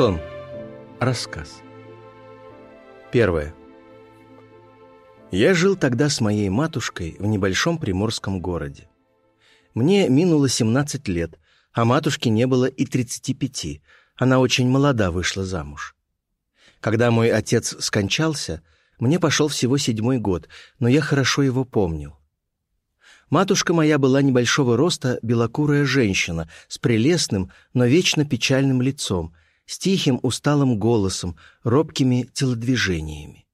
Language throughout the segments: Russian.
Сон. Рассказ. Первое. Я жил тогда с моей матушкой в небольшом приморском городе. Мне минуло 17 лет, а матушке не было и 35. Она очень молода вышла замуж. Когда мой отец скончался, мне пошел всего седьмой год, но я хорошо его помнил. Матушка моя была небольшого роста, белокурая женщина, с прелестным, но вечно печальным лицом, с тихим усталым голосом, робкими телодвижениями.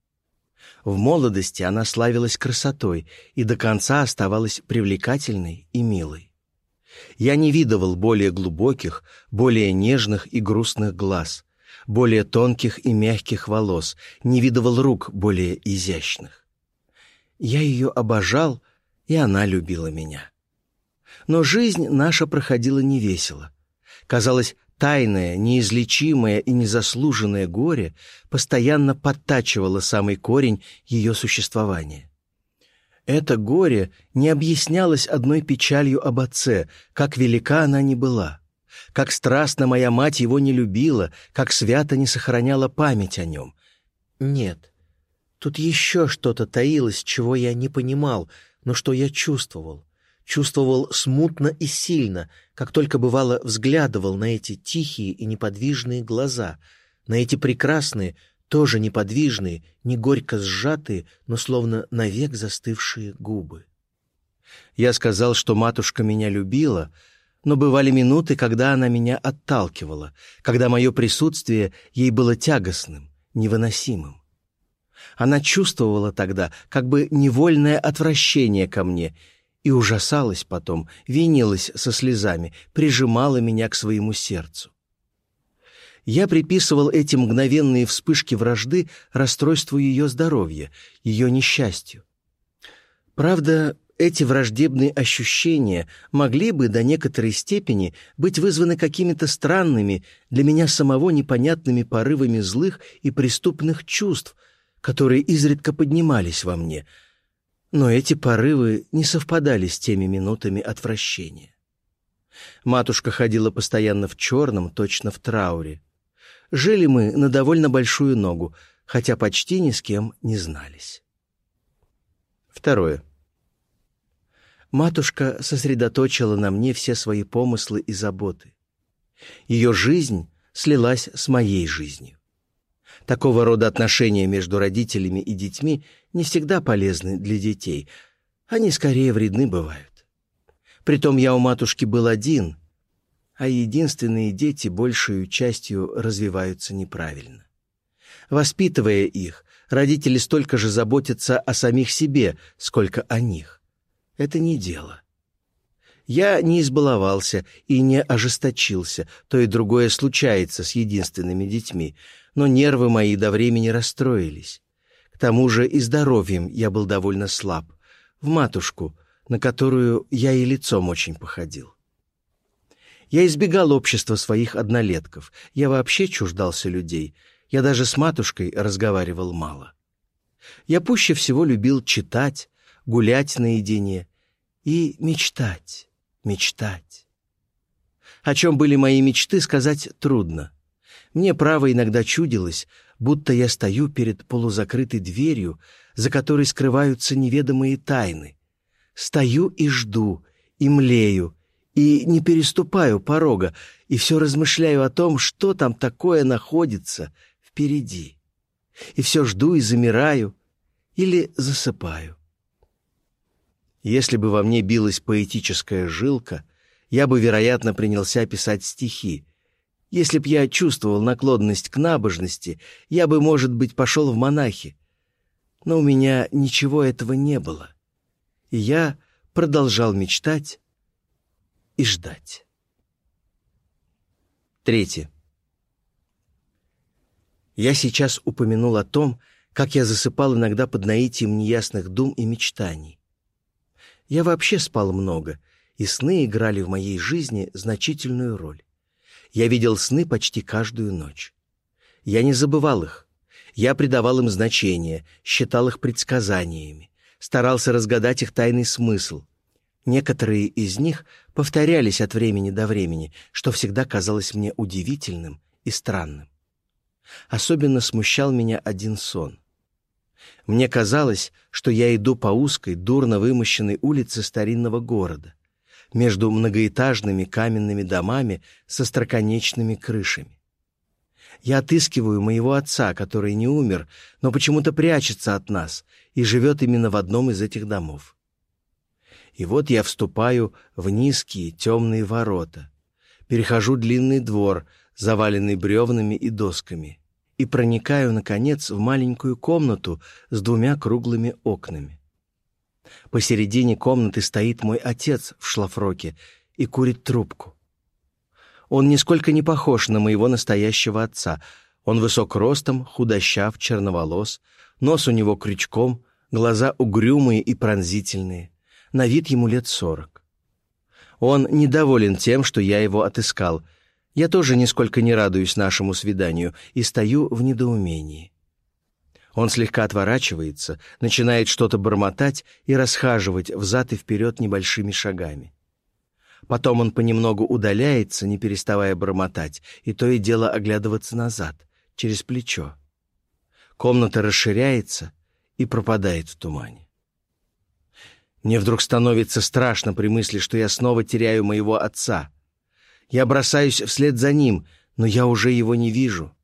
В молодости она славилась красотой и до конца оставалась привлекательной и милой. Я не видывал более глубоких, более нежных и грустных глаз, более тонких и мягких волос, не видывал рук более изящных. Я ее обожал, и она любила меня. Но жизнь наша проходила невесело. Казалось, тайное, неизлечимое и незаслуженное горе постоянно подтачивало самый корень ее существования. Это горе не объяснялось одной печалью об отце, как велика она ни была, как страстно моя мать его не любила, как свято не сохраняла память о нем. Нет, тут еще что-то таилось, чего я не понимал, но что я чувствовал чувствовал смутно и сильно, как только бывало взглядывал на эти тихие и неподвижные глаза, на эти прекрасные, тоже неподвижные, не горько сжатые, но словно навек застывшие губы. Я сказал, что матушка меня любила, но бывали минуты, когда она меня отталкивала, когда мое присутствие ей было тягостным, невыносимым. Она чувствовала тогда как бы невольное отвращение ко мне — и ужасалась потом, винилась со слезами, прижимала меня к своему сердцу. Я приписывал эти мгновенные вспышки вражды расстройству ее здоровья, ее несчастью. Правда, эти враждебные ощущения могли бы до некоторой степени быть вызваны какими-то странными, для меня самого непонятными порывами злых и преступных чувств, которые изредка поднимались во мне — но эти порывы не совпадали с теми минутами отвращения. Матушка ходила постоянно в черном, точно в трауре. Жили мы на довольно большую ногу, хотя почти ни с кем не знались. Второе. Матушка сосредоточила на мне все свои помыслы и заботы. Ее жизнь слилась с моей жизнью. Такого рода отношения между родителями и детьми не всегда полезны для детей. Они скорее вредны бывают. Притом я у матушки был один, а единственные дети большую частью развиваются неправильно. Воспитывая их, родители столько же заботятся о самих себе, сколько о них. Это не дело. Я не избаловался и не ожесточился, то и другое случается с единственными детьми — но нервы мои до времени расстроились. К тому же и здоровьем я был довольно слаб. В матушку, на которую я и лицом очень походил. Я избегал общества своих однолетков. Я вообще чуждался людей. Я даже с матушкой разговаривал мало. Я пуще всего любил читать, гулять наедине и мечтать, мечтать. О чем были мои мечты, сказать трудно. Мне, право, иногда чудилось, будто я стою перед полузакрытой дверью, за которой скрываются неведомые тайны. Стою и жду, и млею, и не переступаю порога, и все размышляю о том, что там такое находится впереди. И все жду и замираю, или засыпаю. Если бы во мне билась поэтическая жилка, я бы, вероятно, принялся писать стихи, если б я чувствовал наклонность к набожности, я бы, может быть, пошел в монахи. Но у меня ничего этого не было. И я продолжал мечтать и ждать. Третье. Я сейчас упомянул о том, как я засыпал иногда под наитием неясных дум и мечтаний. Я вообще спал много, и сны играли в моей жизни значительную роль. Я видел сны почти каждую ночь. Я не забывал их. Я придавал им значение, считал их предсказаниями, старался разгадать их тайный смысл. Некоторые из них повторялись от времени до времени, что всегда казалось мне удивительным и странным. Особенно смущал меня один сон. Мне казалось, что я иду по узкой, дурно вымощенной улице старинного города, между многоэтажными каменными домами со строконечными крышами. Я отыскиваю моего отца, который не умер, но почему-то прячется от нас и живет именно в одном из этих домов. И вот я вступаю в низкие темные ворота, перехожу длинный двор, заваленный бревнами и досками, и проникаю, наконец, в маленькую комнату с двумя круглыми окнами. Посередине комнаты стоит мой отец в шлафроке и курит трубку. Он нисколько не похож на моего настоящего отца. Он высок ростом, худощав, черноволос, нос у него крючком, глаза угрюмые и пронзительные. На вид ему лет сорок. Он недоволен тем, что я его отыскал. Я тоже нисколько не радуюсь нашему свиданию и стою в недоумении. Он слегка отворачивается, начинает что-то бормотать и расхаживать взад и вперед небольшими шагами. Потом он понемногу удаляется, не переставая бормотать, и то и дело оглядываться назад, через плечо. Комната расширяется и пропадает в тумане. Мне вдруг становится страшно при мысли, что я снова теряю моего отца. Я бросаюсь вслед за ним, но я уже его не вижу.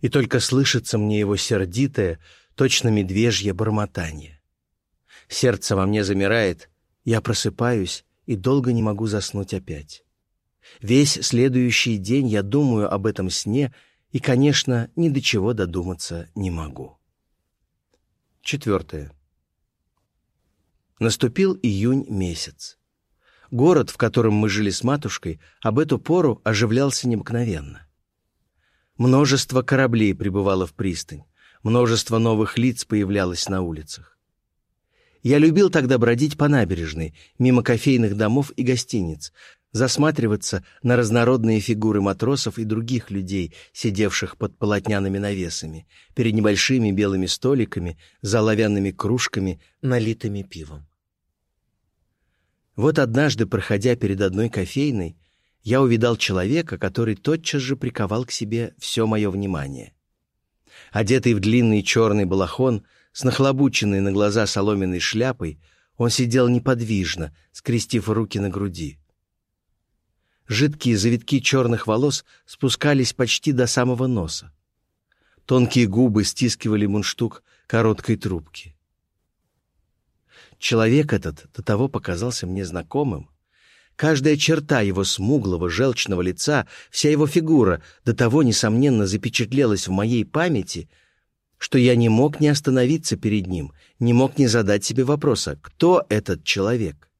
И только слышится мне его сердитое, точно медвежье бормотание. Сердце во мне замирает, я просыпаюсь и долго не могу заснуть опять. Весь следующий день я думаю об этом сне и, конечно, ни до чего додуматься не могу. Четвертое. Наступил июнь месяц. Город, в котором мы жили с матушкой, об эту пору оживлялся необыкновенно. Множество кораблей прибывало в пристань, множество новых лиц появлялось на улицах. Я любил тогда бродить по набережной, мимо кофейных домов и гостиниц, засматриваться на разнородные фигуры матросов и других людей, сидевших под полотняными навесами, перед небольшими белыми столиками, за оловянными кружками, налитыми пивом. Вот однажды, проходя перед одной кофейной, я увидал человека, который тотчас же приковал к себе все мое внимание. Одетый в длинный черный балахон — с нахлобученной на глаза соломенной шляпой он сидел неподвижно, скрестив руки на груди. Жидкие завитки черных волос спускались почти до самого носа. Тонкие губы стискивали мундштук короткой трубки. Человек этот до того показался мне знакомым. Каждая черта его смуглого, желчного лица, вся его фигура до того, несомненно, запечатлелась в моей памяти — что я не мог не остановиться перед ним, не мог не задать себе вопроса, кто этот человек?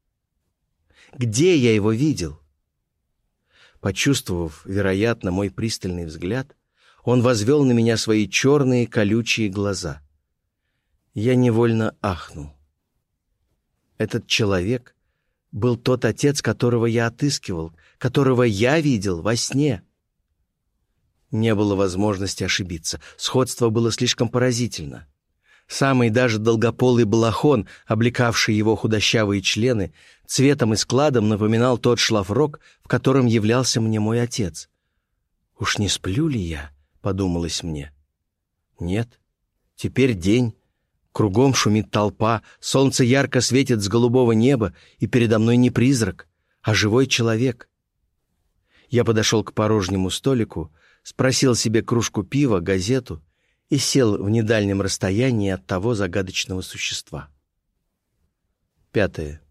Где я его видел? Почувствовав, вероятно, мой пристальный взгляд, он возвел на меня свои черные колючие глаза. Я невольно ахнул. Этот человек был тот отец, которого я отыскивал, которого я видел во сне — не было возможности ошибиться. Сходство было слишком поразительно. Самый даже долгополый балахон, облекавший его худощавые члены, цветом и складом напоминал тот шлафрок, в котором являлся мне мой отец. «Уж не сплю ли я?» — подумалось мне. «Нет. Теперь день. Кругом шумит толпа, солнце ярко светит с голубого неба, и передо мной не призрак, а живой человек». Я подошел к порожнему столику, спросил себе кружку пива, газету и сел в недальнем расстоянии от того загадочного существа. Пятое.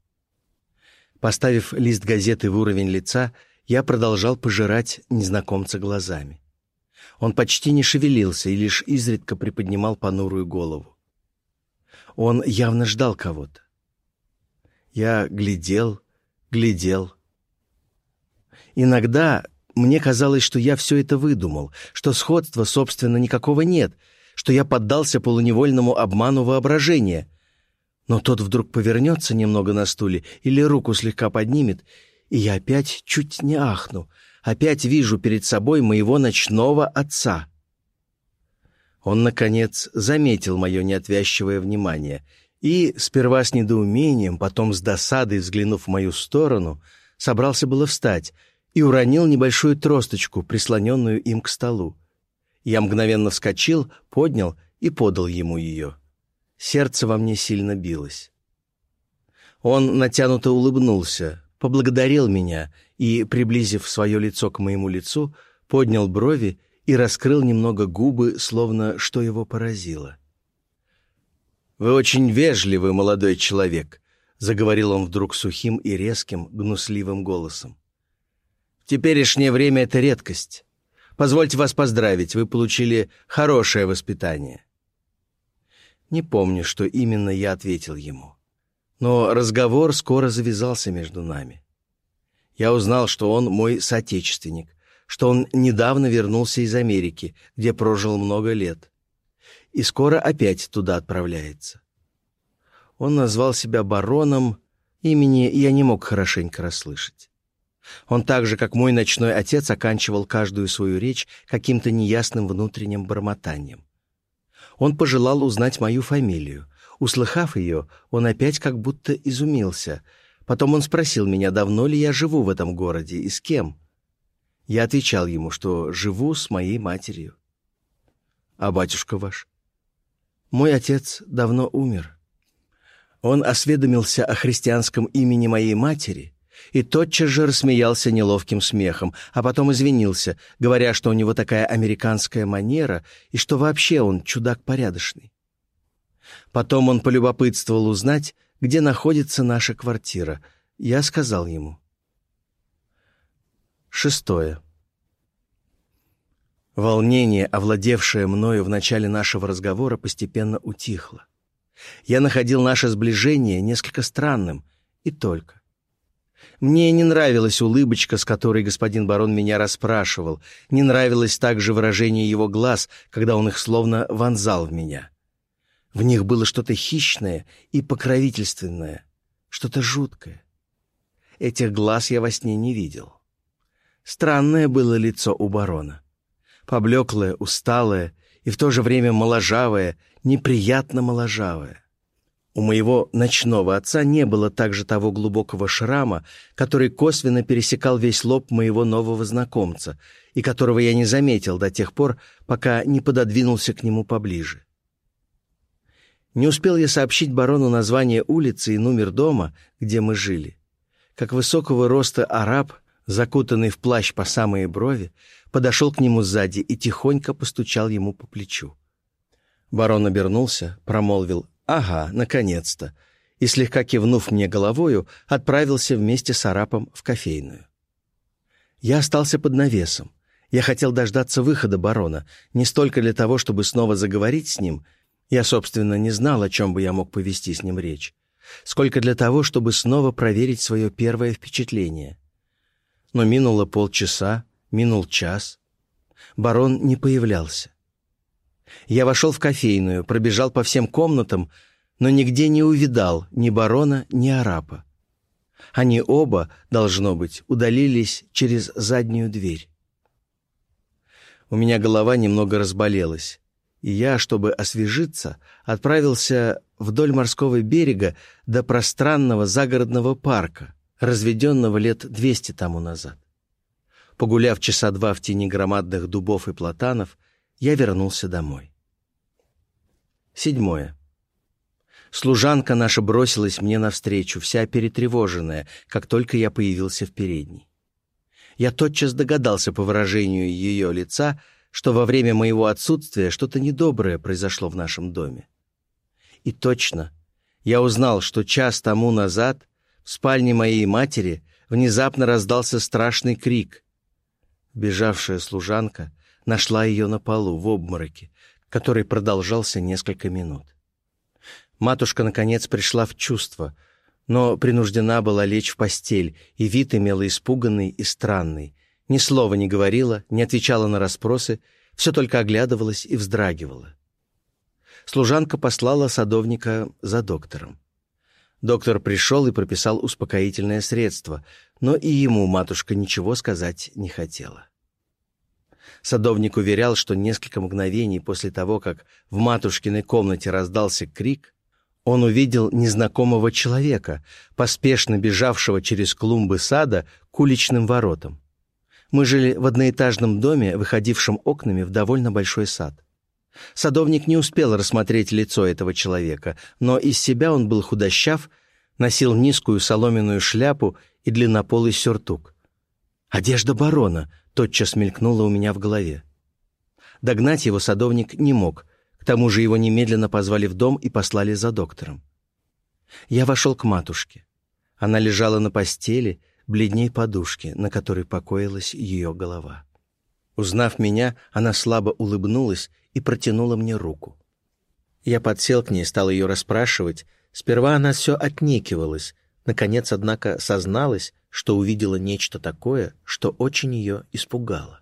Поставив лист газеты в уровень лица, я продолжал пожирать незнакомца глазами. Он почти не шевелился и лишь изредка приподнимал понурую голову. Он явно ждал кого-то. Я глядел, глядел. Иногда мне казалось, что я все это выдумал, что сходства, собственно, никакого нет, что я поддался полуневольному обману воображения. Но тот вдруг повернется немного на стуле или руку слегка поднимет, и я опять чуть не ахну, опять вижу перед собой моего ночного отца. Он, наконец, заметил мое неотвязчивое внимание и, сперва с недоумением, потом с досадой взглянув в мою сторону, собрался было встать — и уронил небольшую тросточку, прислоненную им к столу. Я мгновенно вскочил, поднял и подал ему ее. Сердце во мне сильно билось. Он натянуто улыбнулся, поблагодарил меня и, приблизив свое лицо к моему лицу, поднял брови и раскрыл немного губы, словно что его поразило. «Вы очень вежливый молодой человек», — заговорил он вдруг сухим и резким, гнусливым голосом. «В теперешнее время это редкость. Позвольте вас поздравить, вы получили хорошее воспитание». Не помню, что именно я ответил ему. Но разговор скоро завязался между нами. Я узнал, что он мой соотечественник, что он недавно вернулся из Америки, где прожил много лет, и скоро опять туда отправляется. Он назвал себя бароном, имени я не мог хорошенько расслышать. Он так же, как мой ночной отец, оканчивал каждую свою речь каким-то неясным внутренним бормотанием. Он пожелал узнать мою фамилию. Услыхав ее, он опять как будто изумился. Потом он спросил меня, давно ли я живу в этом городе и с кем. Я отвечал ему, что живу с моей матерью. «А батюшка ваш?» «Мой отец давно умер». Он осведомился о христианском имени моей матери и тотчас же рассмеялся неловким смехом, а потом извинился, говоря, что у него такая американская манера и что вообще он чудак порядочный. Потом он полюбопытствовал узнать, где находится наша квартира. Я сказал ему. Шестое. Волнение, овладевшее мною в начале нашего разговора, постепенно утихло. Я находил наше сближение несколько странным, и только. Мне не нравилась улыбочка, с которой господин барон меня расспрашивал, не нравилось также выражение его глаз, когда он их словно вонзал в меня. В них было что-то хищное и покровительственное, что-то жуткое. Этих глаз я во сне не видел. Странное было лицо у барона. Поблеклое, усталое и в то же время моложавое, неприятно моложавое. У моего ночного отца не было также того глубокого шрама, который косвенно пересекал весь лоб моего нового знакомца и которого я не заметил до тех пор, пока не пододвинулся к нему поближе. Не успел я сообщить барону название улицы и номер дома, где мы жили, как высокого роста араб, закутанный в плащ по самые брови, подошел к нему сзади и тихонько постучал ему по плечу. Барон обернулся, промолвил «Ага, наконец-то!» и, слегка кивнув мне головою, отправился вместе с арапом в кофейную. Я остался под навесом. Я хотел дождаться выхода барона, не столько для того, чтобы снова заговорить с ним, я, собственно, не знал, о чем бы я мог повести с ним речь, сколько для того, чтобы снова проверить свое первое впечатление. Но минуло полчаса, минул час. Барон не появлялся. Я вошел в кофейную, пробежал по всем комнатам, но нигде не увидал ни барона, ни арапа. Они оба, должно быть, удалились через заднюю дверь. У меня голова немного разболелась, и я, чтобы освежиться, отправился вдоль морского берега до пространного загородного парка, разведенного лет двести тому назад. Погуляв часа два в тени громадных дубов и платанов, я вернулся домой. Седьмое. Служанка наша бросилась мне навстречу, вся перетревоженная, как только я появился в передней. Я тотчас догадался по выражению ее лица, что во время моего отсутствия что-то недоброе произошло в нашем доме. И точно, я узнал, что час тому назад в спальне моей матери внезапно раздался страшный крик. Бежавшая служанка нашла ее на полу, в обмороке, который продолжался несколько минут. Матушка, наконец, пришла в чувство, но принуждена была лечь в постель, и вид имела испуганный и странный. Ни слова не говорила, не отвечала на расспросы, все только оглядывалась и вздрагивала. Служанка послала садовника за доктором. Доктор пришел и прописал успокоительное средство, но и ему матушка ничего сказать не хотела. Садовник уверял, что несколько мгновений после того, как в матушкиной комнате раздался крик, он увидел незнакомого человека, поспешно бежавшего через клумбы сада к уличным воротам. Мы жили в одноэтажном доме, выходившем окнами в довольно большой сад. Садовник не успел рассмотреть лицо этого человека, но из себя он был худощав, носил низкую соломенную шляпу и длиннополый сюртук. «Одежда барона!» — тотчас мелькнула у меня в голове. Догнать его садовник не мог, к тому же его немедленно позвали в дом и послали за доктором. Я вошел к матушке. Она лежала на постели, бледней подушки, на которой покоилась ее голова. Узнав меня, она слабо улыбнулась и протянула мне руку. Я подсел к ней, стал ее расспрашивать. Сперва она все отнекивалась, наконец, однако, созналась, что увидела нечто такое, что очень ее испугало.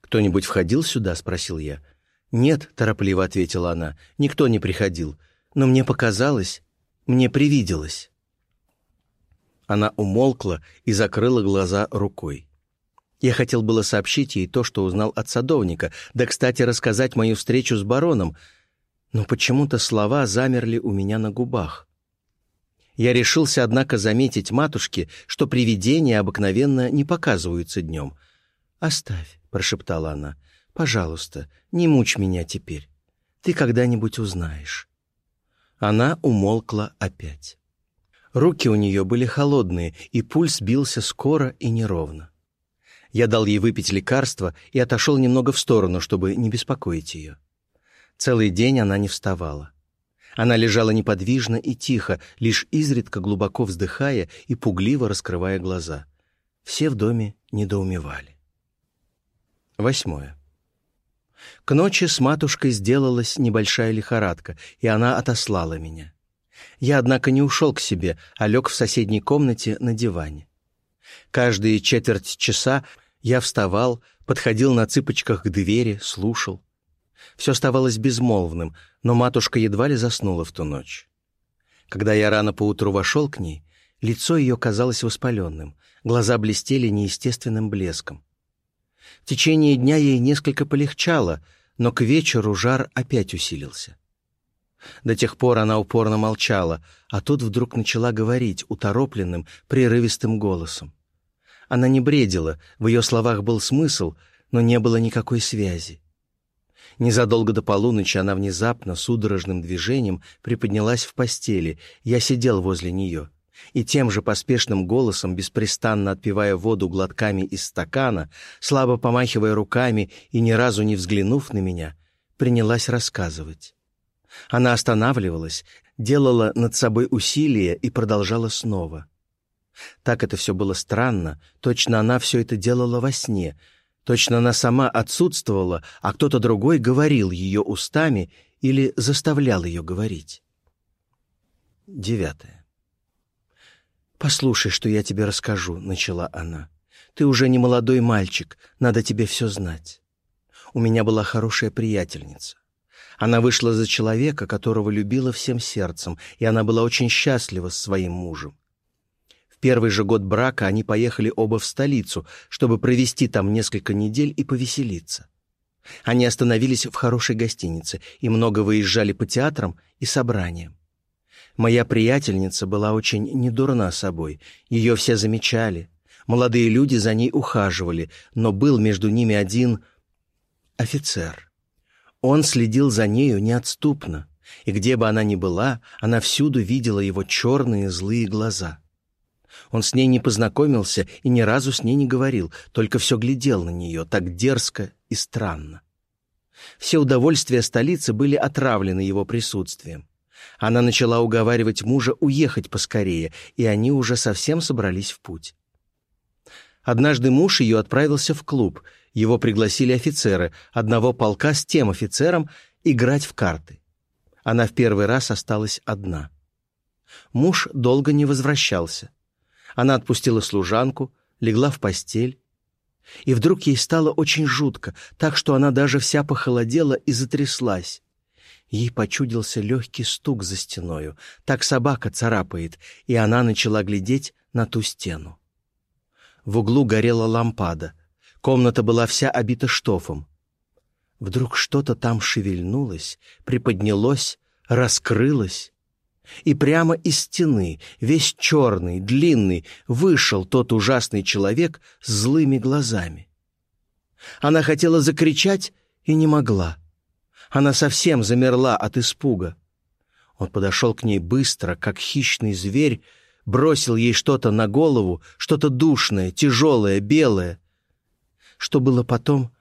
«Кто-нибудь входил сюда?» — спросил я. «Нет», — торопливо ответила она, — «никто не приходил. Но мне показалось, мне привиделось». Она умолкла и закрыла глаза рукой. Я хотел было сообщить ей то, что узнал от садовника, да, кстати, рассказать мою встречу с бароном, но почему-то слова замерли у меня на губах. Я решился, однако, заметить матушке, что привидения обыкновенно не показываются днем. «Оставь», — прошептала она, — «пожалуйста, не мучь меня теперь. Ты когда-нибудь узнаешь». Она умолкла опять. Руки у нее были холодные, и пульс бился скоро и неровно. Я дал ей выпить лекарство и отошел немного в сторону, чтобы не беспокоить ее. Целый день она не вставала. Она лежала неподвижно и тихо, лишь изредка глубоко вздыхая и пугливо раскрывая глаза. Все в доме недоумевали. Восьмое. К ночи с матушкой сделалась небольшая лихорадка, и она отослала меня. Я, однако, не ушел к себе, а лег в соседней комнате на диване. Каждые четверть часа я вставал, подходил на цыпочках к двери, слушал. Все оставалось безмолвным, но матушка едва ли заснула в ту ночь. Когда я рано поутру вошел к ней, лицо ее казалось воспаленным, глаза блестели неестественным блеском. В течение дня ей несколько полегчало, но к вечеру жар опять усилился. До тех пор она упорно молчала, а тут вдруг начала говорить уторопленным, прерывистым голосом. Она не бредила, в ее словах был смысл, но не было никакой связи. Незадолго до полуночи она внезапно, судорожным движением приподнялась в постели, я сидел возле нее. И тем же поспешным голосом, беспрестанно отпивая воду глотками из стакана, слабо помахивая руками и ни разу не взглянув на меня, принялась рассказывать. Она останавливалась, делала над собой усилия и продолжала снова. Так это все было странно, точно она все это делала во сне, точно она сама отсутствовала, а кто-то другой говорил ее устами или заставлял ее говорить. Девятое. «Послушай, что я тебе расскажу», — начала она. «Ты уже не молодой мальчик, надо тебе все знать. У меня была хорошая приятельница. Она вышла за человека, которого любила всем сердцем, и она была очень счастлива с своим мужем. В первый же год брака они поехали оба в столицу, чтобы провести там несколько недель и повеселиться. Они остановились в хорошей гостинице и много выезжали по театрам и собраниям. Моя приятельница была очень недурна собой, ее все замечали. Молодые люди за ней ухаживали, но был между ними один офицер. Он следил за нею неотступно, и где бы она ни была, она всюду видела его черные злые глаза. Он с ней не познакомился и ни разу с ней не говорил, только все глядел на нее так дерзко и странно. Все удовольствия столицы были отравлены его присутствием. Она начала уговаривать мужа уехать поскорее, и они уже совсем собрались в путь. Однажды муж ее отправился в клуб — его пригласили офицеры одного полка с тем офицером играть в карты. Она в первый раз осталась одна. Муж долго не возвращался. Она отпустила служанку, легла в постель. И вдруг ей стало очень жутко, так что она даже вся похолодела и затряслась. Ей почудился легкий стук за стеною, так собака царапает, и она начала глядеть на ту стену. В углу горела лампада — Комната была вся обита штофом. Вдруг что-то там шевельнулось, приподнялось, раскрылось, И прямо из стены, весь черный, длинный, вышел тот ужасный человек с злыми глазами. Она хотела закричать и не могла. Она совсем замерла от испуга. Он подошел к ней быстро, как хищный зверь, бросил ей что-то на голову, что-то душное, тяжелое, белое. Что было потом,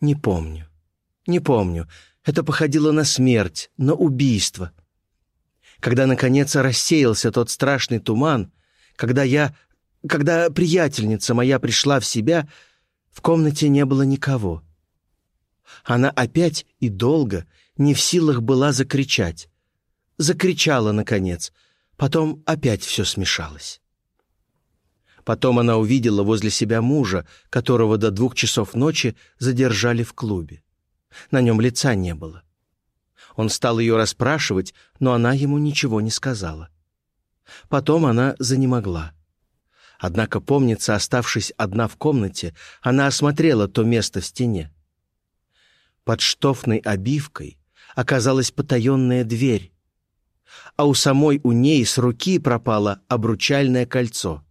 не помню. Не помню. Это походило на смерть, на убийство. Когда, наконец, рассеялся тот страшный туман, когда я... Когда приятельница моя пришла в себя, в комнате не было никого. Она опять и долго не в силах была закричать. Закричала, наконец. Потом опять все смешалось. Потом она увидела возле себя мужа, которого до двух часов ночи задержали в клубе. На нем лица не было. Он стал ее расспрашивать, но она ему ничего не сказала. Потом она занемогла. Однако, помнится, оставшись одна в комнате, она осмотрела то место в стене. Под штофной обивкой оказалась потаенная дверь, а у самой у ней с руки пропало обручальное кольцо.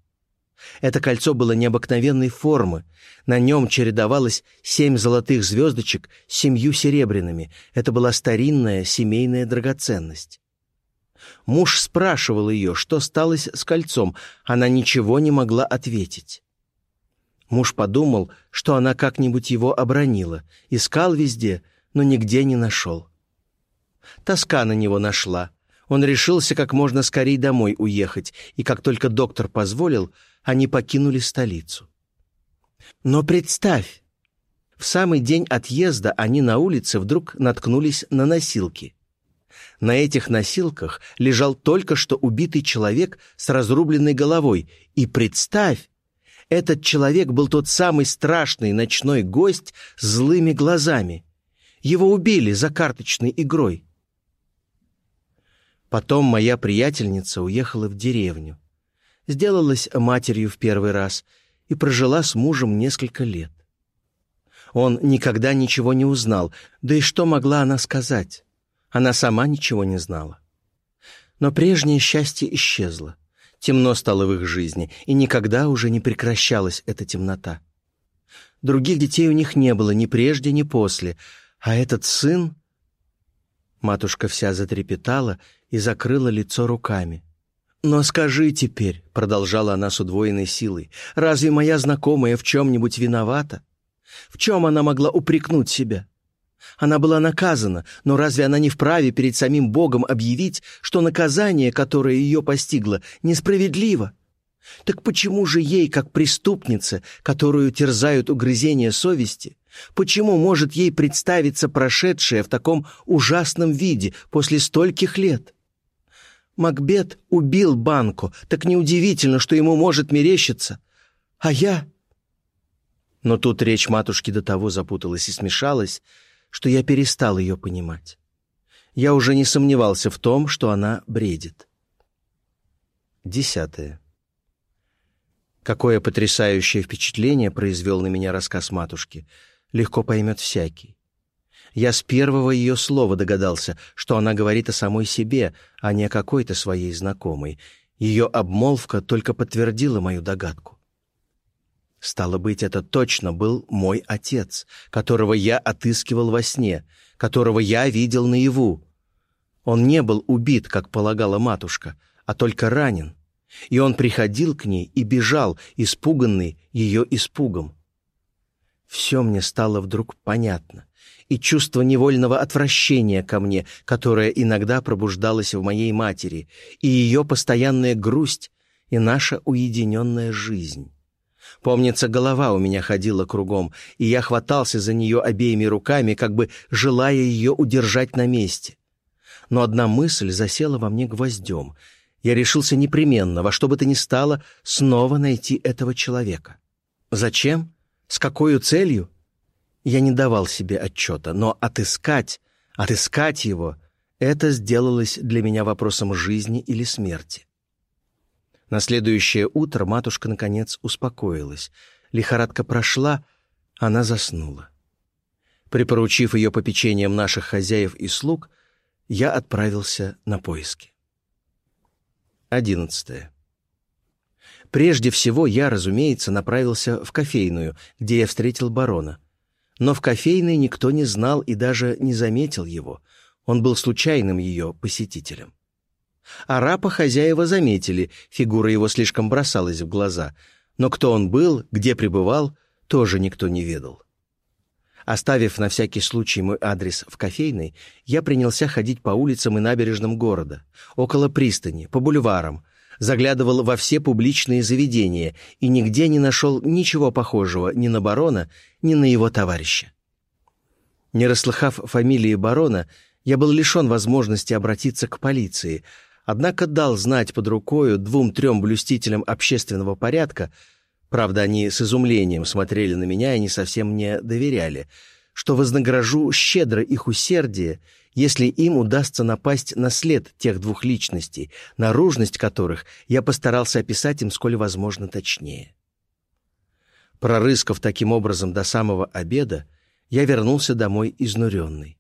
Это кольцо было необыкновенной формы. На нем чередовалось семь золотых звездочек с семью серебряными. Это была старинная семейная драгоценность. Муж спрашивал ее, что сталось с кольцом. Она ничего не могла ответить. Муж подумал, что она как-нибудь его обронила. Искал везде, но нигде не нашел. Тоска на него нашла. Он решился как можно скорее домой уехать, и как только доктор позволил, они покинули столицу. Но представь, в самый день отъезда они на улице вдруг наткнулись на носилки. На этих носилках лежал только что убитый человек с разрубленной головой. И представь, этот человек был тот самый страшный ночной гость с злыми глазами. Его убили за карточной игрой. Потом моя приятельница уехала в деревню. Сделалась матерью в первый раз и прожила с мужем несколько лет. Он никогда ничего не узнал, да и что могла она сказать? Она сама ничего не знала. Но прежнее счастье исчезло. Темно стало в их жизни, и никогда уже не прекращалась эта темнота. Других детей у них не было ни прежде, ни после, а этот сын... Матушка вся затрепетала и закрыла лицо руками. «Но скажи теперь», — продолжала она с удвоенной силой, «разве моя знакомая в чем-нибудь виновата? В чем она могла упрекнуть себя? Она была наказана, но разве она не вправе перед самим Богом объявить, что наказание, которое ее постигло, несправедливо? Так почему же ей, как преступнице, которую терзают угрызения совести, почему может ей представиться прошедшее в таком ужасном виде после стольких лет? Макбет убил Банку, так неудивительно, что ему может мерещиться. А я... Но тут речь матушки до того запуталась и смешалась, что я перестал ее понимать. Я уже не сомневался в том, что она бредит. Десятое. Какое потрясающее впечатление произвел на меня рассказ матушки, легко поймет всякий. Я с первого ее слова догадался, что она говорит о самой себе, а не о какой-то своей знакомой. Ее обмолвка только подтвердила мою догадку. Стало быть, это точно был мой отец, которого я отыскивал во сне, которого я видел наяву. Он не был убит, как полагала матушка, а только ранен. И он приходил к ней и бежал, испуганный ее испугом. Все мне стало вдруг понятно, и чувство невольного отвращения ко мне, которое иногда пробуждалось в моей матери, и ее постоянная грусть, и наша уединенная жизнь. Помнится, голова у меня ходила кругом, и я хватался за нее обеими руками, как бы желая ее удержать на месте. Но одна мысль засела во мне гвоздем. Я решился непременно, во что бы то ни стало, снова найти этого человека. Зачем? С какой целью? Я не давал себе отчета, но отыскать, отыскать его — это сделалось для меня вопросом жизни или смерти. На следующее утро матушка, наконец, успокоилась. Лихорадка прошла, она заснула. Припоручив ее попечением наших хозяев и слуг, я отправился на поиски. 11. Прежде всего я, разумеется, направился в кофейную, где я встретил барона. Но в кофейной никто не знал и даже не заметил его. Он был случайным ее посетителем. Арапа хозяева заметили, фигура его слишком бросалась в глаза, но кто он был, где пребывал, тоже никто не ведал. Оставив на всякий случай мой адрес в кофейной, я принялся ходить по улицам и набережным города, около пристани, по бульварам, заглядывал во все публичные заведения и нигде не нашел ничего похожего ни на барона, ни на его товарища. Не расслыхав фамилии барона, я был лишен возможности обратиться к полиции, однако дал знать под рукою двум-трем блюстителям общественного порядка, правда, они с изумлением смотрели на меня и не совсем мне доверяли, что вознагражу щедро их усердие, если им удастся напасть на след тех двух личностей, наружность которых я постарался описать им сколь возможно точнее. Прорыскав таким образом до самого обеда, я вернулся домой изнуренный.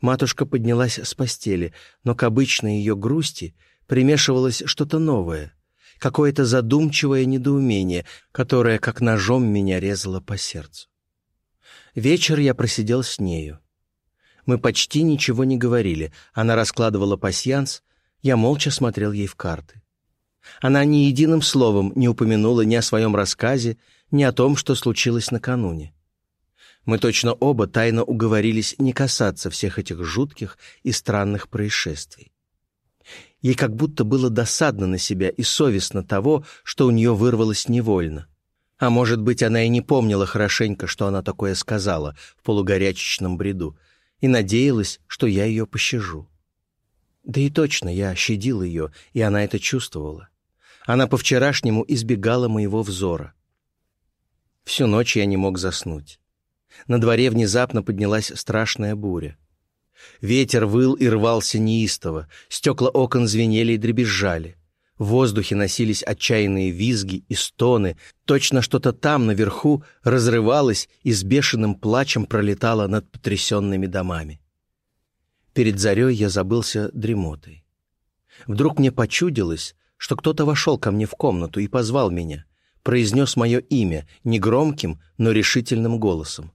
Матушка поднялась с постели, но к обычной ее грусти примешивалось что-то новое, какое-то задумчивое недоумение, которое как ножом меня резало по сердцу. Вечер я просидел с нею. Мы почти ничего не говорили. Она раскладывала пасьянс, я молча смотрел ей в карты. Она ни единым словом не упомянула ни о своем рассказе, ни о том, что случилось накануне. Мы точно оба тайно уговорились не касаться всех этих жутких и странных происшествий. Ей как будто было досадно на себя и совестно того, что у нее вырвалось невольно. А может быть, она и не помнила хорошенько, что она такое сказала в полугорячечном бреду, и надеялась, что я ее пощажу. Да и точно, я щадил ее, и она это чувствовала. Она по-вчерашнему избегала моего взора. Всю ночь я не мог заснуть. На дворе внезапно поднялась страшная буря. Ветер выл и рвался неистово, стекла окон звенели и дребезжали. В воздухе носились отчаянные визги и стоны, точно что-то там, наверху, разрывалось и с бешеным плачем пролетало над потрясенными домами. Перед зарей я забылся дремотой. Вдруг мне почудилось, что кто-то вошел ко мне в комнату и позвал меня, произнес мое имя негромким, но решительным голосом.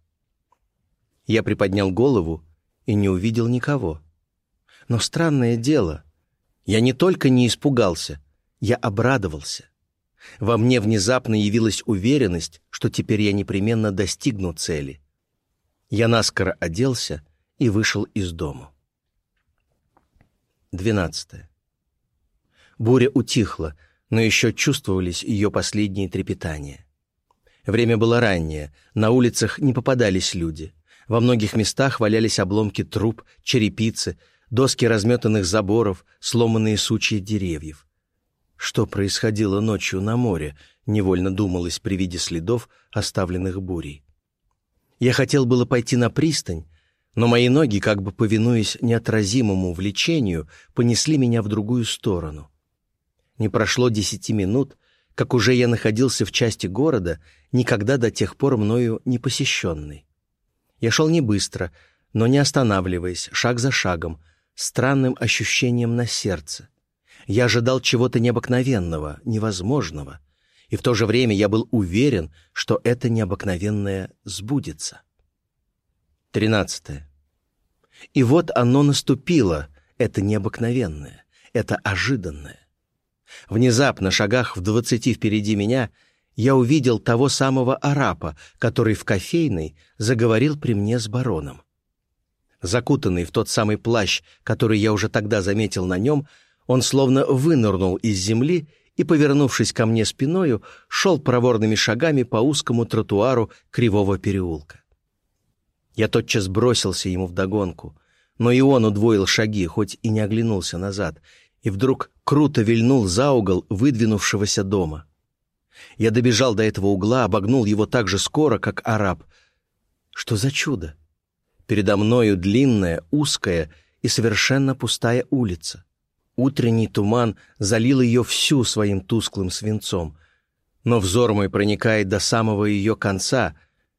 Я приподнял голову и не увидел никого. Но странное дело, я не только не испугался, я обрадовался. Во мне внезапно явилась уверенность, что теперь я непременно достигну цели. Я наскоро оделся и вышел из дому. 12. Буря утихла, но еще чувствовались ее последние трепетания. Время было раннее, на улицах не попадались люди. Во многих местах валялись обломки труб, черепицы, доски разметанных заборов, сломанные сучья деревьев. Что происходило ночью на море, невольно думалось при виде следов, оставленных бурей. Я хотел было пойти на пристань, но мои ноги, как бы повинуясь неотразимому влечению, понесли меня в другую сторону. Не прошло десяти минут, как уже я находился в части города, никогда до тех пор мною не посещенной. Я шел не быстро, но не останавливаясь, шаг за шагом, странным ощущением на сердце. Я ожидал чего-то необыкновенного, невозможного, и в то же время я был уверен, что это необыкновенное сбудется. Тринадцатое. И вот оно наступило, это необыкновенное, это ожиданное. Внезапно, шагах в двадцати впереди меня, я увидел того самого арапа, который в кофейной заговорил при мне с бароном. Закутанный в тот самый плащ, который я уже тогда заметил на нем, он словно вынырнул из земли и, повернувшись ко мне спиною, шел проворными шагами по узкому тротуару кривого переулка. Я тотчас бросился ему вдогонку, но и он удвоил шаги, хоть и не оглянулся назад, и вдруг круто вильнул за угол выдвинувшегося дома. Я добежал до этого угла, обогнул его так же скоро, как араб. Что за чудо? Передо мною длинная, узкая и совершенно пустая улица. Утренний туман залил ее всю своим тусклым свинцом. Но взор мой проникает до самого ее конца.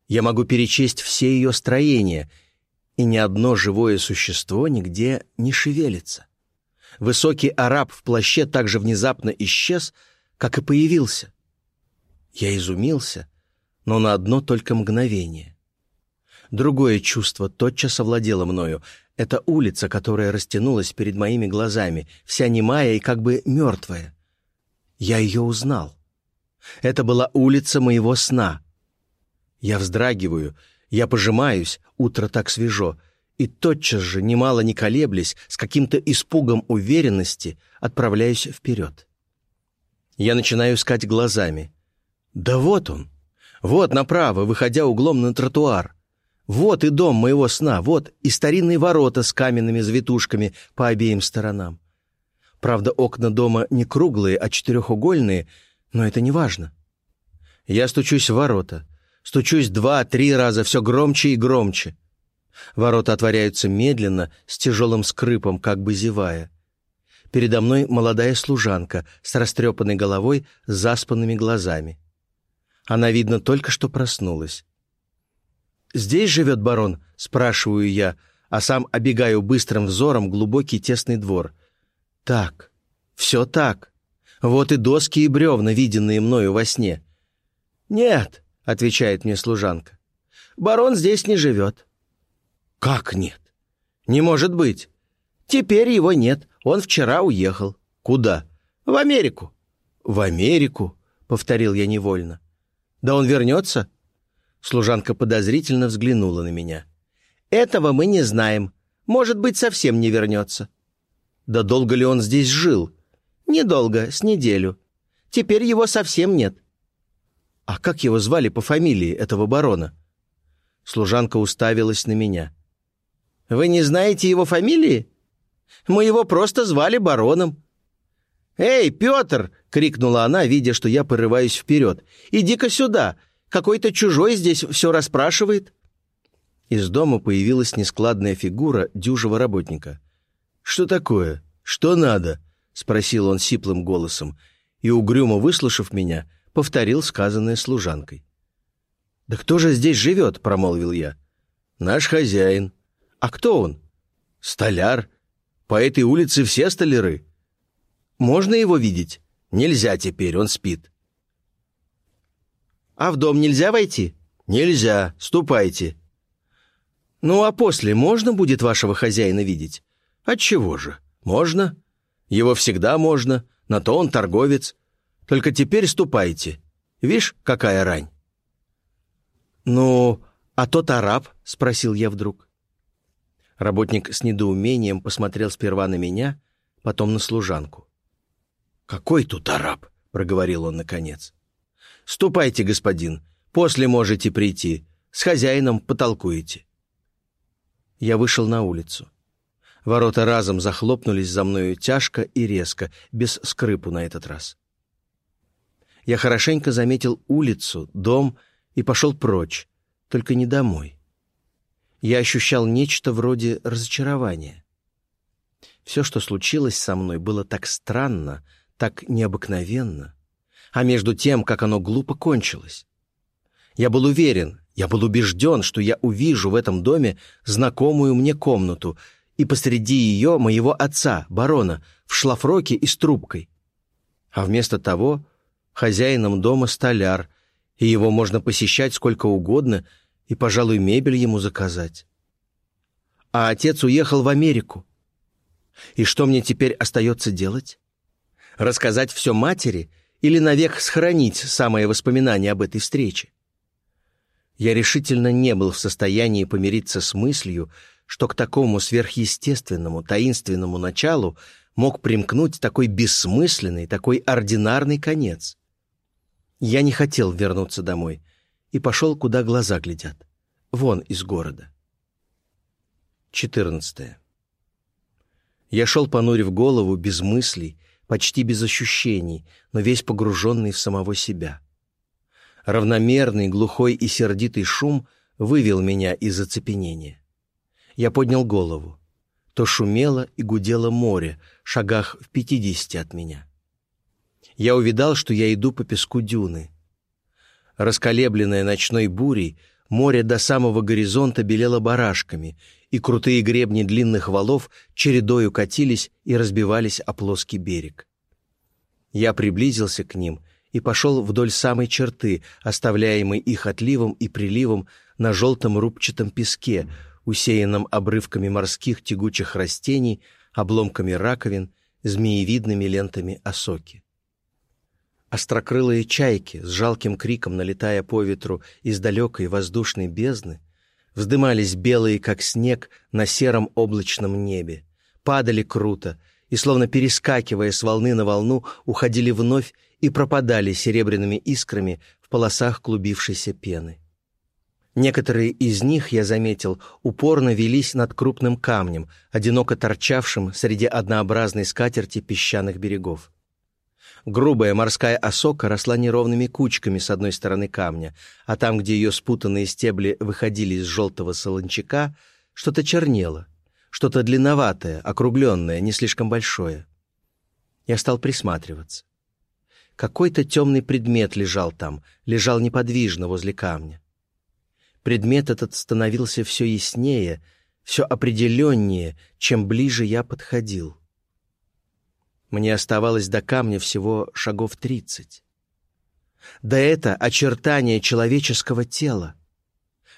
Я могу перечесть все ее строения, и ни одно живое существо нигде не шевелится. Высокий араб в плаще так же внезапно исчез, как и появился. Я изумился, но на одно только мгновение. Другое чувство тотчас овладело мною. Это улица, которая растянулась перед моими глазами, вся немая и как бы мертвая. Я ее узнал. Это была улица моего сна. Я вздрагиваю, я пожимаюсь, утро так свежо, и тотчас же, немало не колеблясь, с каким-то испугом уверенности, отправляюсь вперед. Я начинаю искать глазами. Да вот он. Вот направо, выходя углом на тротуар. Вот и дом моего сна, вот и старинные ворота с каменными завитушками по обеим сторонам. Правда, окна дома не круглые, а четырехугольные, но это не важно. Я стучусь в ворота. Стучусь два-три раза, все громче и громче. Ворота отворяются медленно, с тяжелым скрипом, как бы зевая. Передо мной молодая служанка с растрепанной головой, заспанными глазами. Она, видно, только что проснулась. «Здесь живет барон?» — спрашиваю я, а сам обегаю быстрым взором глубокий тесный двор. «Так, все так. Вот и доски и бревна, виденные мною во сне». «Нет», — отвечает мне служанка, — «барон здесь не живет». «Как нет?» «Не может быть. Теперь его нет. Он вчера уехал». «Куда?» «В Америку». «В Америку?» — повторил я невольно. «Да он вернется?» Служанка подозрительно взглянула на меня. «Этого мы не знаем. Может быть, совсем не вернется». «Да долго ли он здесь жил?» «Недолго, с неделю. Теперь его совсем нет». «А как его звали по фамилии, этого барона?» Служанка уставилась на меня. «Вы не знаете его фамилии? Мы его просто звали бароном». «Эй, Петр!» — крикнула она, видя, что я порываюсь вперед. «Иди-ка сюда! Какой-то чужой здесь все расспрашивает». Из дома появилась нескладная фигура дюжего работника. «Что такое? Что надо?» — спросил он сиплым голосом, и, угрюмо выслушав меня, повторил сказанное служанкой. «Да кто же здесь живет?» — промолвил я. «Наш хозяин». «А кто он?» «Столяр. По этой улице все столяры». «Можно его видеть?» «Нельзя теперь, он спит». «А в дом нельзя войти?» «Нельзя. Ступайте». «Ну, а после можно будет вашего хозяина видеть?» «Отчего же? Можно. Его всегда можно. На то он торговец. Только теперь ступайте. Вишь, какая рань?» «Ну, а тот араб?» — спросил я вдруг. Работник с недоумением посмотрел сперва на меня, потом на служанку. «Какой тут араб?» — проговорил он наконец. «Ступайте, господин, после можете прийти, с хозяином потолкуете». Я вышел на улицу. Ворота разом захлопнулись за мною тяжко и резко, без скрипу на этот раз. Я хорошенько заметил улицу, дом и пошел прочь, только не домой. Я ощущал нечто вроде разочарования. Все, что случилось со мной, было так странно, так необыкновенно а между тем, как оно глупо кончилось. Я был уверен, я был убежден, что я увижу в этом доме знакомую мне комнату и посреди ее моего отца, барона, в шлафроке и с трубкой. А вместо того хозяином дома столяр, и его можно посещать сколько угодно и, пожалуй, мебель ему заказать. А отец уехал в Америку. И что мне теперь остается делать? Рассказать все матери — или навек сохранить самое воспоминание об этой встрече. Я решительно не был в состоянии помириться с мыслью, что к такому сверхъестественному, таинственному началу мог примкнуть такой бессмысленный, такой ординарный конец. Я не хотел вернуться домой и пошел, куда глаза глядят, вон из города. 14. Я шел, понурив голову, без мыслей, почти без ощущений, но весь погруженный в самого себя. Равномерный, глухой и сердитый шум вывел меня из оцепенения. Я поднял голову. То шумело и гудело море, шагах в пятидесяти от меня. Я увидал, что я иду по песку дюны. Расколебленная ночной бурей, море до самого горизонта белело барашками, и крутые гребни длинных валов чередою катились и разбивались о плоский берег. Я приблизился к ним и пошел вдоль самой черты, оставляемой их отливом и приливом на желтом рубчатом песке, усеянном обрывками морских тягучих растений, обломками раковин, змеевидными лентами осоки. Острокрылые чайки, с жалким криком налетая по ветру из далекой воздушной бездны, вздымались белые, как снег, на сером облачном небе, падали круто и, словно перескакивая с волны на волну, уходили вновь и пропадали серебряными искрами в полосах клубившейся пены. Некоторые из них, я заметил, упорно велись над крупным камнем, одиноко торчавшим среди однообразной скатерти песчаных берегов. Грубая морская осока росла неровными кучками с одной стороны камня, а там, где ее спутанные стебли выходили из желтого солончака, что-то чернело, что-то длинноватое, округленное, не слишком большое. Я стал присматриваться. Какой-то темный предмет лежал там, лежал неподвижно возле камня. Предмет этот становился все яснее, все определеннее, чем ближе я подходил. Мне оставалось до камня всего шагов тридцать. Да это очертание человеческого тела.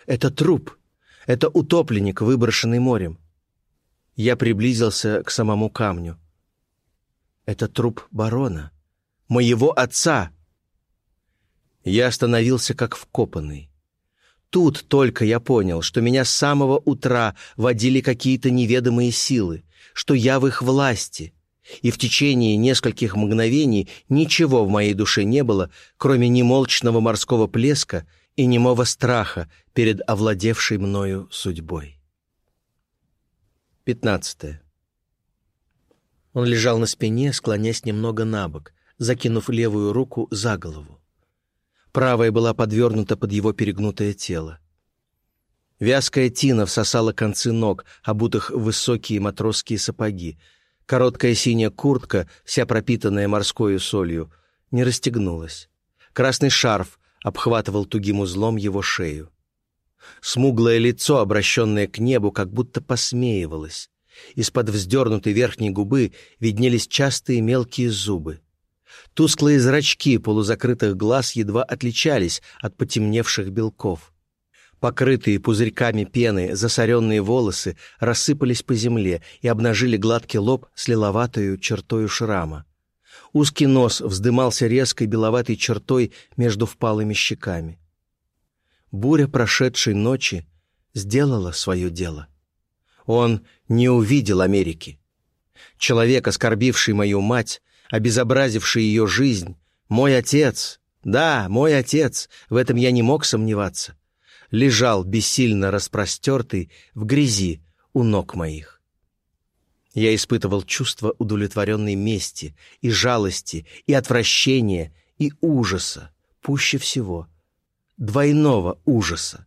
Это труп, это утопленник, выброшенный морем. Я приблизился к самому камню. Это труп барона, моего отца. Я остановился как вкопанный. Тут только я понял, что меня с самого утра водили какие-то неведомые силы, что я в их власти, и в течение нескольких мгновений ничего в моей душе не было, кроме немолчного морского плеска и немого страха перед овладевшей мною судьбой. 15. Он лежал на спине, склонясь немного на бок, закинув левую руку за голову. Правая была подвернута под его перегнутое тело. Вязкая тина всосала концы ног, обутых в высокие матросские сапоги. Короткая синяя куртка, вся пропитанная морской солью, не расстегнулась. Красный шарф обхватывал тугим узлом его шею. Смуглое лицо, обращенное к небу, как будто посмеивалось. Из-под вздернутой верхней губы виднелись частые мелкие зубы. Тусклые зрачки полузакрытых глаз едва отличались от потемневших белков. Покрытые пузырьками пены засоренные волосы рассыпались по земле и обнажили гладкий лоб с лиловатою чертою шрама. Узкий нос вздымался резкой беловатой чертой между впалыми щеками. Буря прошедшей ночи сделала свое дело. Он не увидел Америки. Человек, оскорбивший мою мать, обезобразивший ее жизнь, мой отец, да, мой отец, в этом я не мог сомневаться, лежал бессильно распростертый в грязи у ног моих. Я испытывал чувство удовлетворенной мести и жалости, и отвращения, и ужаса, пуще всего, двойного ужаса,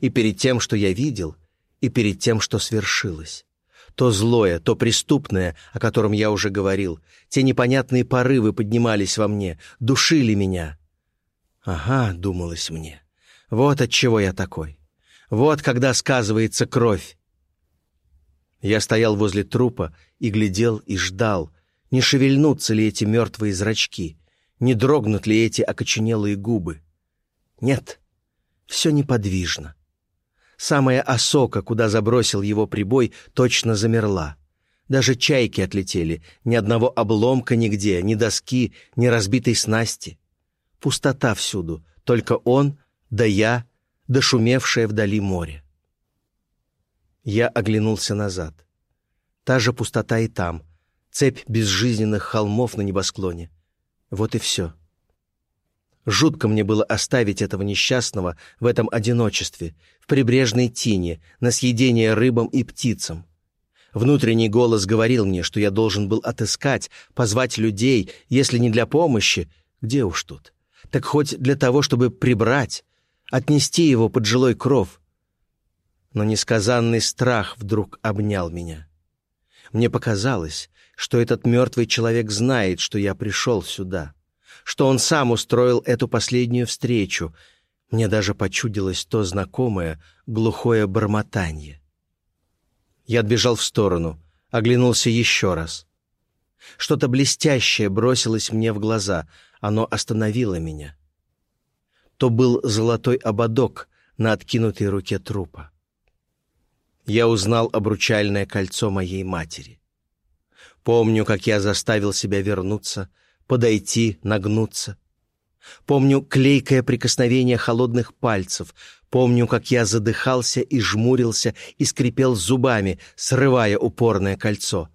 и перед тем, что я видел, и перед тем, что свершилось то злое, то преступное, о котором я уже говорил, те непонятные порывы поднимались во мне, душили меня. «Ага», — думалось мне, — «вот от чего я такой. Вот когда сказывается кровь». Я стоял возле трупа и глядел и ждал, не шевельнутся ли эти мертвые зрачки, не дрогнут ли эти окоченелые губы. Нет, все неподвижно. Самая осока, куда забросил его прибой, точно замерла. Даже чайки отлетели, ни одного обломка нигде, ни доски, ни разбитой снасти. Пустота всюду, только он, да я, да шумевшее вдали море. Я оглянулся назад. Та же пустота и там, цепь безжизненных холмов на небосклоне. Вот и все. Жутко мне было оставить этого несчастного в этом одиночестве, в прибрежной тине, на съедение рыбам и птицам. Внутренний голос говорил мне, что я должен был отыскать, позвать людей, если не для помощи, где уж тут, так хоть для того, чтобы прибрать, отнести его под жилой кров. Но несказанный страх вдруг обнял меня. Мне показалось, что этот мертвый человек знает, что я пришел сюда — что он сам устроил эту последнюю встречу. Мне даже почудилось то знакомое глухое бормотанье. Я отбежал в сторону, оглянулся еще раз. Что-то блестящее бросилось мне в глаза, оно остановило меня. То был золотой ободок на откинутой руке трупа. Я узнал обручальное кольцо моей матери. Помню, как я заставил себя вернуться, подойти, нагнуться. Помню клейкое прикосновение холодных пальцев. Помню, как я задыхался и жмурился и скрипел зубами, срывая упорное кольцо.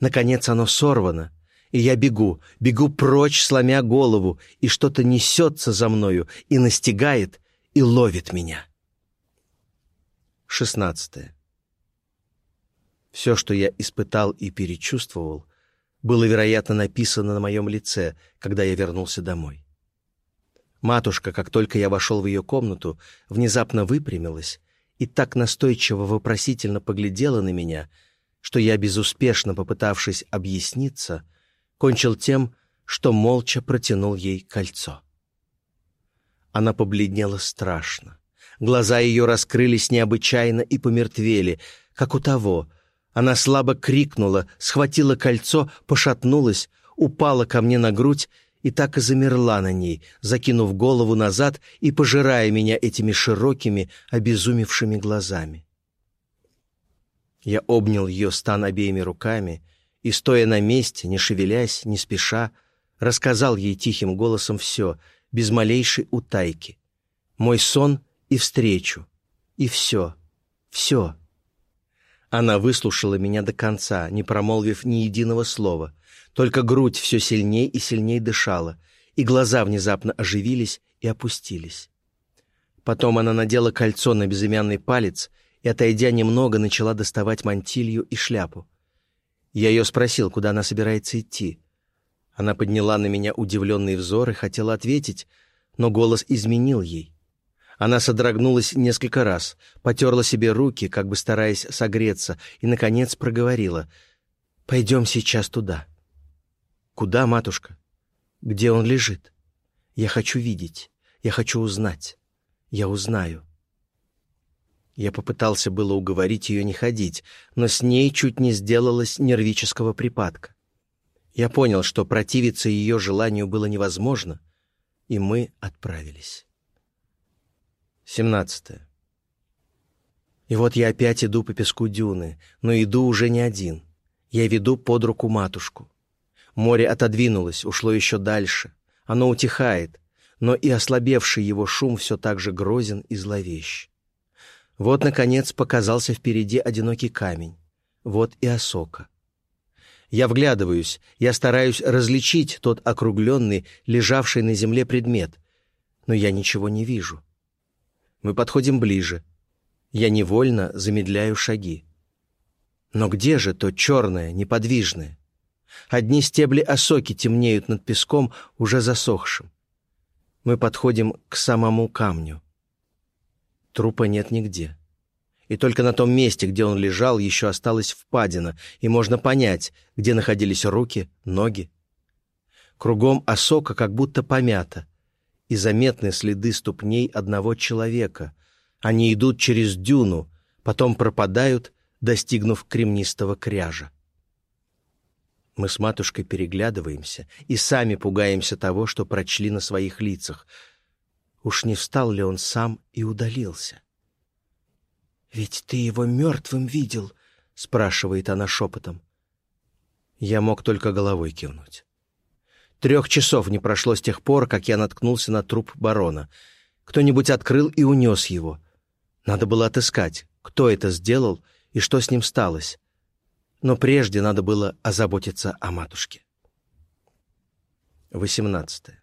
Наконец оно сорвано, и я бегу, бегу прочь, сломя голову, и что-то несется за мною и настигает, и ловит меня. Шестнадцатое. Все, что я испытал и перечувствовал, было, вероятно, написано на моем лице, когда я вернулся домой. Матушка, как только я вошел в ее комнату, внезапно выпрямилась и так настойчиво вопросительно поглядела на меня, что я, безуспешно попытавшись объясниться, кончил тем, что молча протянул ей кольцо. Она побледнела страшно. Глаза ее раскрылись необычайно и помертвели, как у того. Она слабо крикнула, схватила кольцо, пошатнулась, упала ко мне на грудь и так и замерла на ней, закинув голову назад и пожирая меня этими широкими, обезумевшими глазами. Я обнял ее стан обеими руками и, стоя на месте, не шевелясь, не спеша, рассказал ей тихим голосом все, без малейшей утайки. Мой сон и встречу. И все. Все. Она выслушала меня до конца, не промолвив ни единого слова. Только грудь все сильней и сильней дышала, и глаза внезапно оживились и опустились. Потом она надела кольцо на безымянный палец и, отойдя немного, начала доставать мантилью и шляпу. Я ее спросил, куда она собирается идти. Она подняла на меня удивленный взор и хотела ответить, но голос изменил ей. Она содрогнулась несколько раз, потерла себе руки, как бы стараясь согреться, и, наконец, проговорила. «Пойдем сейчас туда». «Куда, матушка? Где он лежит? Я хочу видеть, я хочу узнать. Я узнаю». Я попытался было уговорить ее не ходить, но с ней чуть не сделалось нервического припадка. Я понял, что противиться ее желанию было невозможно, и мы отправились. 17. И вот я опять иду по песку дюны, но иду уже не один. Я веду под руку матушку. Море отодвинулось, ушло еще дальше. Оно утихает, но и ослабевший его шум все так же грозен и зловещ. Вот, наконец, показался впереди одинокий камень. Вот и осока. Я вглядываюсь, я стараюсь различить тот округленный, лежавший на земле предмет, но я ничего не вижу. Мы подходим ближе. Я невольно замедляю шаги. Но где же то черное, неподвижное? Одни стебли осоки темнеют над песком, уже засохшим. Мы подходим к самому камню. Трупа нет нигде. И только на том месте, где он лежал, еще осталась впадина, и можно понять, где находились руки, ноги. Кругом осока как будто помята, и заметны следы ступней одного человека. Они идут через дюну, потом пропадают, достигнув кремнистого кряжа. Мы с матушкой переглядываемся и сами пугаемся того, что прочли на своих лицах — Уж не встал ли он сам и удалился? «Ведь ты его мертвым видел?» — спрашивает она шепотом. Я мог только головой кивнуть. Трех часов не прошло с тех пор, как я наткнулся на труп барона. Кто-нибудь открыл и унес его. Надо было отыскать, кто это сделал и что с ним сталось. Но прежде надо было озаботиться о матушке. Восемнадцатое.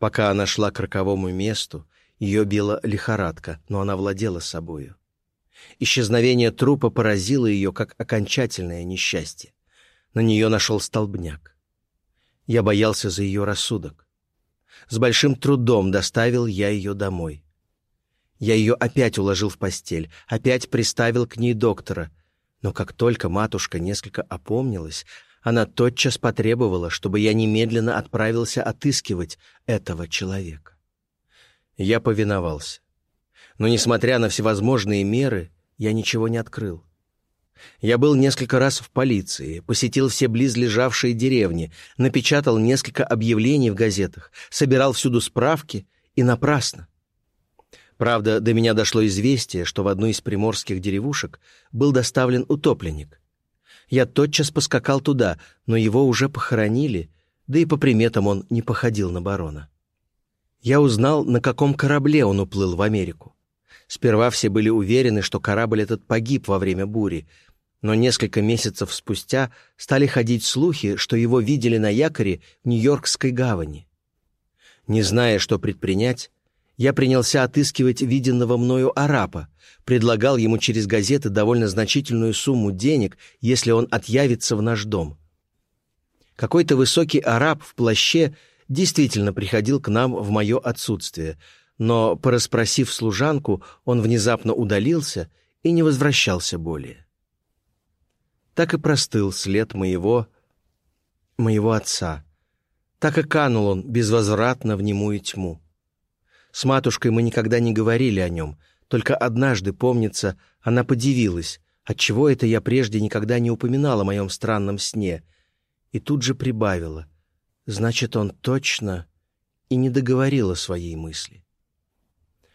Пока она шла к роковому месту, ее била лихорадка, но она владела собою. Исчезновение трупа поразило ее, как окончательное несчастье. На нее нашел столбняк. Я боялся за ее рассудок. С большим трудом доставил я ее домой. Я ее опять уложил в постель, опять приставил к ней доктора, но как только матушка несколько опомнилась, она тотчас потребовала, чтобы я немедленно отправился отыскивать этого человека. Я повиновался. Но, несмотря на всевозможные меры, я ничего не открыл. Я был несколько раз в полиции, посетил все близлежавшие деревни, напечатал несколько объявлений в газетах, собирал всюду справки, и напрасно. Правда, до меня дошло известие, что в одну из приморских деревушек был доставлен утопленник. Я тотчас поскакал туда, но его уже похоронили, да и по приметам он не походил на барона. Я узнал, на каком корабле он уплыл в Америку. Сперва все были уверены, что корабль этот погиб во время бури, но несколько месяцев спустя стали ходить слухи, что его видели на якоре в Нью-Йоркской гавани. Не зная, что предпринять, я принялся отыскивать виденного мною арапа, предлагал ему через газеты довольно значительную сумму денег, если он отъявится в наш дом. Какой-то высокий араб в плаще действительно приходил к нам в мое отсутствие, но, порасспросив служанку, он внезапно удалился и не возвращался более так и простыл след моего... моего отца. Так и канул он безвозвратно в немую тьму. С матушкой мы никогда не говорили о нем, только однажды, помнится, она подивилась, отчего это я прежде никогда не упоминала о моем странном сне, и тут же прибавила. Значит, он точно и не договорила своей мысли.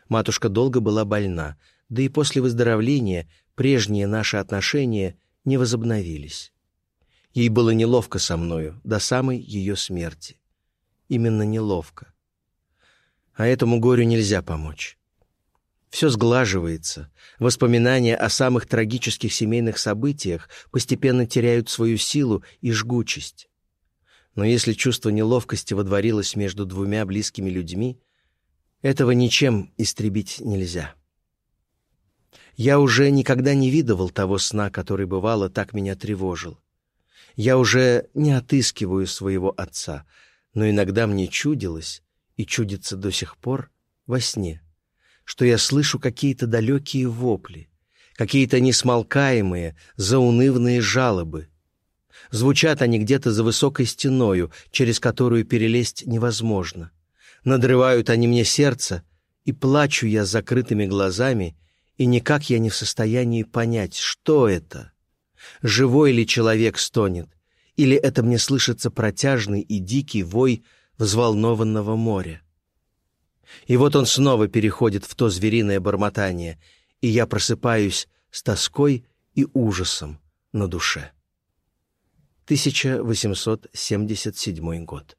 Матушка долго была больна, да и после выздоровления прежние наши отношения не возобновились. Ей было неловко со мною до самой ее смерти. Именно неловко. А этому горю нельзя помочь. Все сглаживается. Воспоминания о самых трагических семейных событиях постепенно теряют свою силу и жгучесть. Но если чувство неловкости водворилось между двумя близкими людьми, этого ничем истребить нельзя. Я уже никогда не видывал того сна, который, бывало, так меня тревожил. Я уже не отыскиваю своего отца, но иногда мне чудилось, и чудится до сих пор, во сне, что я слышу какие-то далекие вопли, какие-то несмолкаемые, заунывные жалобы. Звучат они где-то за высокой стеною, через которую перелезть невозможно. Надрывают они мне сердце, и плачу я с закрытыми глазами и никак я не в состоянии понять, что это. Живой ли человек стонет, или это мне слышится протяжный и дикий вой взволнованного моря. И вот он снова переходит в то звериное бормотание, и я просыпаюсь с тоской и ужасом на душе. 1877 год.